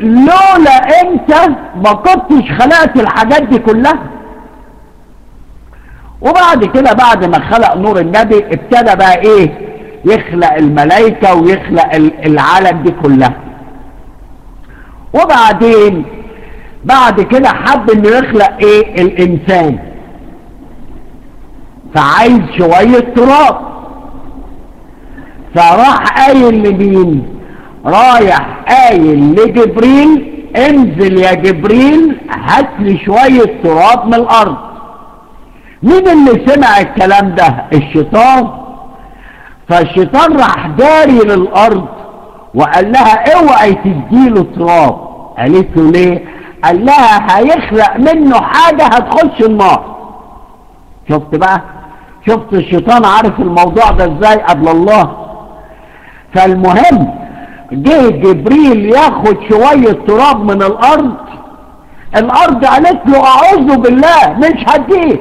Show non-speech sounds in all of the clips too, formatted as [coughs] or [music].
لولا انت ما كنتش خلقت الحاجات دي كلها. وبعد كده بعد ما خلق نور النبي ابتدى بقى إيه؟ يخلق الملائكة ويخلق العالم دي كلها. وبعدين بعد كده حب انه يخلق إيه؟ الانسان. فعايز شوية تراب. فراح قايل لمين؟ رايح قايل لجبريل انزل يا جبريل هات لي شوية تراب من الأرض. مين اللي سمع الكلام ده؟ الشيطان. فالشيطان راح داري للأرض وقال لها اوعي تديله تراب. قالت له ليه؟ قال لها هيخلق منه حاجة هتخش النار. شفت بقى؟ شفت الشيطان عارف الموضوع ده إزاي قبل الله؟ فالمهم جه جبريل ياخد شوية تراب من الأرض. الأرض قالت له أعوذ بالله مش هديك.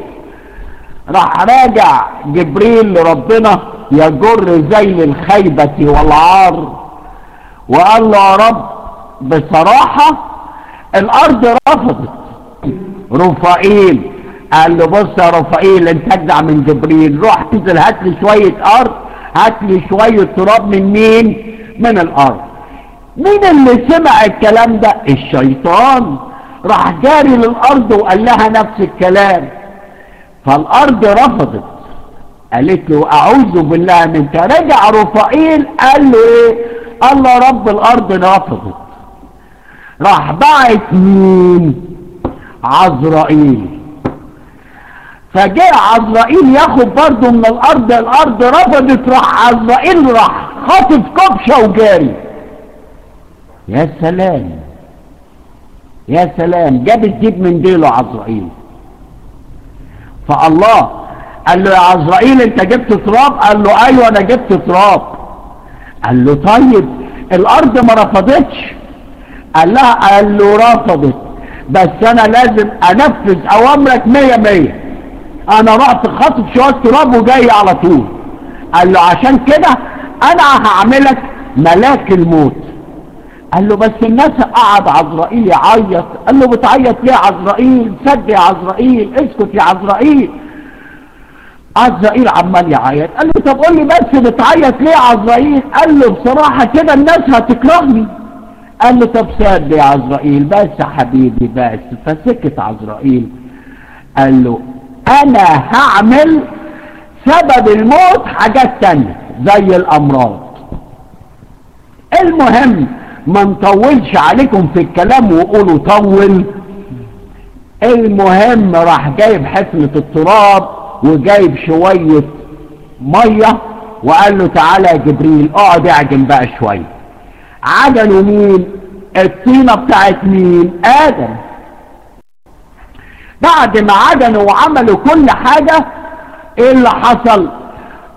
راح راجع جبريل لربنا يجر زي الخيبة والعار. وقال له يا رب بصراحة الأرض رفضت. رفائيل. قال له بص يا رفائيل انت اجدع من جبريل. روح انزل هات لي شوية أرض هات لي شوية تراب من مين؟ من الأرض. مين اللي سمع الكلام ده؟ الشيطان. راح جاري للأرض وقال لها نفس الكلام. فالأرض رفضت. قالت له أعوذ بالله منك. رجع رفائيل قال له إيه؟ قال له رب الأرض رفضت. راح بعت مين؟ عزرائيل. فجاء عزرائيل ياخد برضه من الأرض الأرض رفضت راح عزرائيل راح خاطف كبشه وجاري. يا سلام! يا سلام! جاب الجيب من ديله عزرائيل. فالله قال له يا عزرائيل انت جبت تراب؟ قال له أيوه أنا جبت تراب. قال له طيب الأرض ما رفضتش؟ قال لها قال له رفضت. بس أنا لازم انفذ اوامرك مية مية. أنا رحت خاطف شوية تراب وجاي على طول. قال له عشان كده أنا هعملك ملاك الموت. قال له بس الناس قعد عزرائيل يعيط. قال له بتعيط ليه عزرائيل؟ سد يا عزرائيل اسكت يا عزرائيل. عزرائيل عمال يعيط. قال له طب قول لي بس بتعيط ليه يا عزرائيل؟ قال له بصراحة كده الناس هتكرهني. قال له طب سد يا عزرائيل. بس يا حبيبي بس فسكت عزرائيل. قال له أنا هعمل سبب الموت حاجات تانية زي الأمراض. المهم ما نطولش عليكم في الكلام وقولوا طول. المهم راح جايب حفنة التراب وجايب شوية مية وقال له تعالى يا جبريل اقعد اعجن بقى شوية. عجنوا مين؟ الطينة بتاعت مين؟ آدم. بعد ما عجنوا وعملوا كل حاجة إيه اللي حصل؟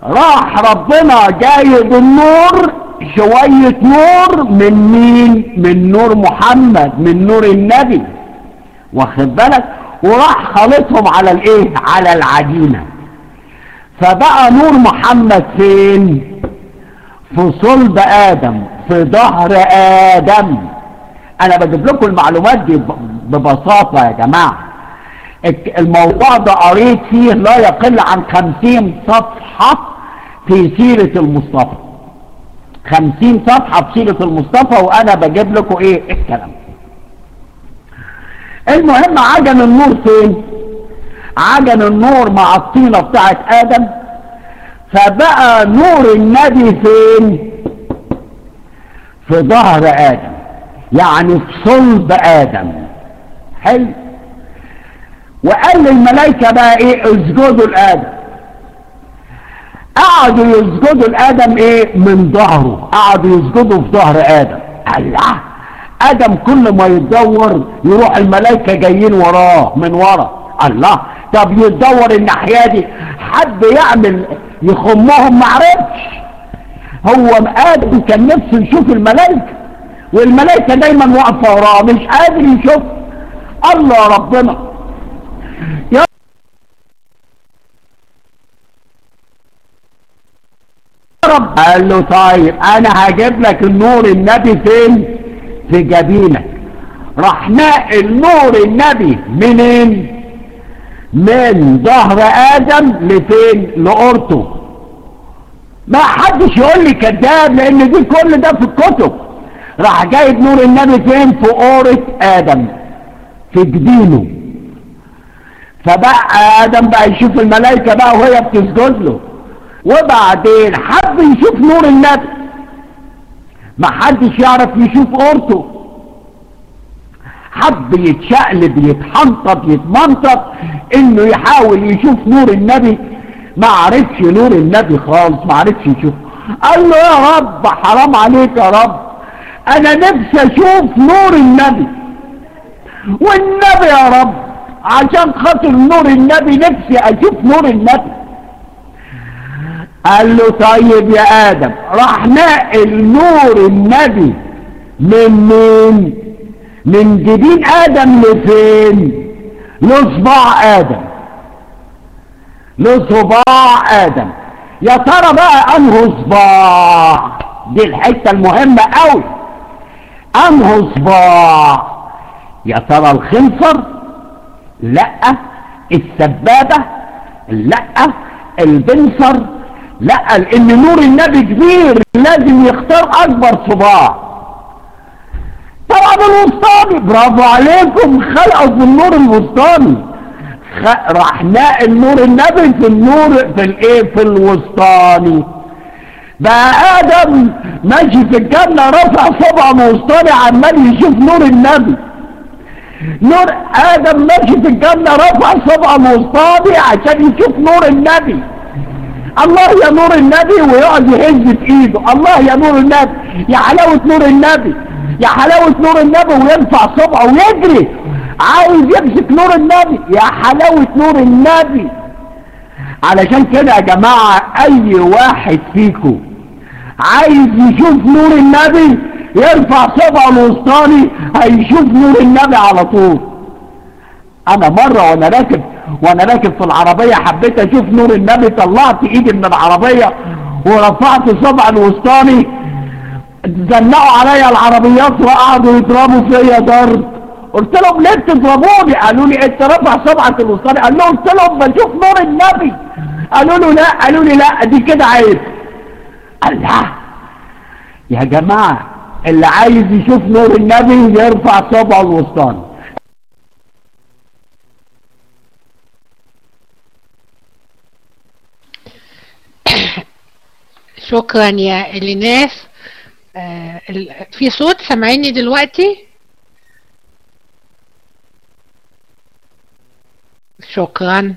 راح ربنا جايب النور شوية نور من مين؟ من نور محمد من نور النبي. واخد بالك؟ وراح خلطهم على الإيه؟ على العجينة. فبقى نور محمد فين؟ في صلب آدم في ظهر آدم. أنا بجيب لكم المعلومات دي ببساطة يا جماعة. الموضوع ده قريت فيه لا يقل عن خمسين صفحة في سيرة المصطفى. خمسين صفحة في سيرة المصطفى وأنا بجيب لكم إيه الكلام. المهم عجن النور فين؟ عجن النور مع الطينة بتاعت آدم. فبقى نور النبي فين؟ في ظهر آدم يعني في صلب آدم. حلو؟ وقال للملائكة بقى إيه؟ اسجدوا لآدم. قعدوا يسجدوا لآدم إيه؟ من ظهره. قعدوا يسجدوا في ظهر آدم. الله! آدم كل ما يتدور يروح الملائكة جايين وراه من ورا. الله! طب يتدور الناحية دي. حد يعمل يخمهم؟ معرفش. هو آدم كان نفسه يشوف الملائكة والملائكة دايما واقفة وراه مش قادر يشوف. الله ربنا! قال له طيب أنا هجيب لك النور النبي فين؟ في جبينك راح ناقل نور النبي منين؟ من ظهر آدم لفين؟ لقرطه ما حدش يقول لي كذاب لأن دي كل ده في الكتب. راح جايب نور النبي فين؟ في قورة آدم في جبينه. فبقى آدم بقى يشوف الملائكة بقى وهي بتسجد له. وبعدين حب يشوف نور النبي. ما حدش يعرف يشوف قورته حب يتشقلب يتحنطط يتمنطط إنه يحاول يشوف نور النبي. ما عرفش نور النبي خالص ما عرفش يشوف. قال له يا رب حرام عليك يا رب. أنا نفسي أشوف نور النبي. والنبي يا رب عشان خاطر نور النبي نفسي أشوف نور النبي. قال له طيب يا آدم راح ناقل نور النبي من مين؟ من جبين آدم لفين؟ لصباع آدم. لصباع آدم. يا ترى بقى انه صباع؟ دي الحتة المهمة قوي انه صباع؟ يا ترى الخنصر؟ لا السبابة لا البنصر لا لأن نور النبي كبير لازم يختار أكبر صباع. طبعا الوسطاني برافو عليكم خلقوا في النور الوسطاني. راح ناقل نور النبي في النور في الإيه؟ في الوسطاني. بقى آدم ماشي في الجنة رفع صبعه الوسطاني عمال يشوف نور النبي. نور آدم ماشي في الجنة رفع صبعه الوسطاني عشان يشوف نور النبي. الله يا نور النبي ويقعد يهز في إيده. الله يا نور النبي يا حلاوة نور النبي يا حلاوة نور النبي ويرفع صبعه ويجري. عايز يمسك نور النبي يا حلاوة نور النبي. علشان كده يا جماعة أي واحد فيكم عايز يشوف نور النبي يرفع صبعه الوسطاني هيشوف نور النبي على طول. أنا مرة وأنا راكب وأنا راكب في العربية حبيت أشوف نور النبي طلعت إيدي من العربية ورفعت صبع الوسطاني زنقوا عليا العربيات وقعدوا يضربوا فيا ضرب قلت لهم ليه بتضربوني؟ قالوا لي أنت رفع صبعك الوسطاني. قال لهم قلت لهم بشوف نور النبي. قالوا له لا. قالوا لي لا دي كده عيب. قال لا يا جماعة اللي عايز يشوف نور النبي يرفع صبعه الوسطاني [coughs] شكرا يا إليناس. آه في صوت سامعيني دلوقتي؟ شكرا.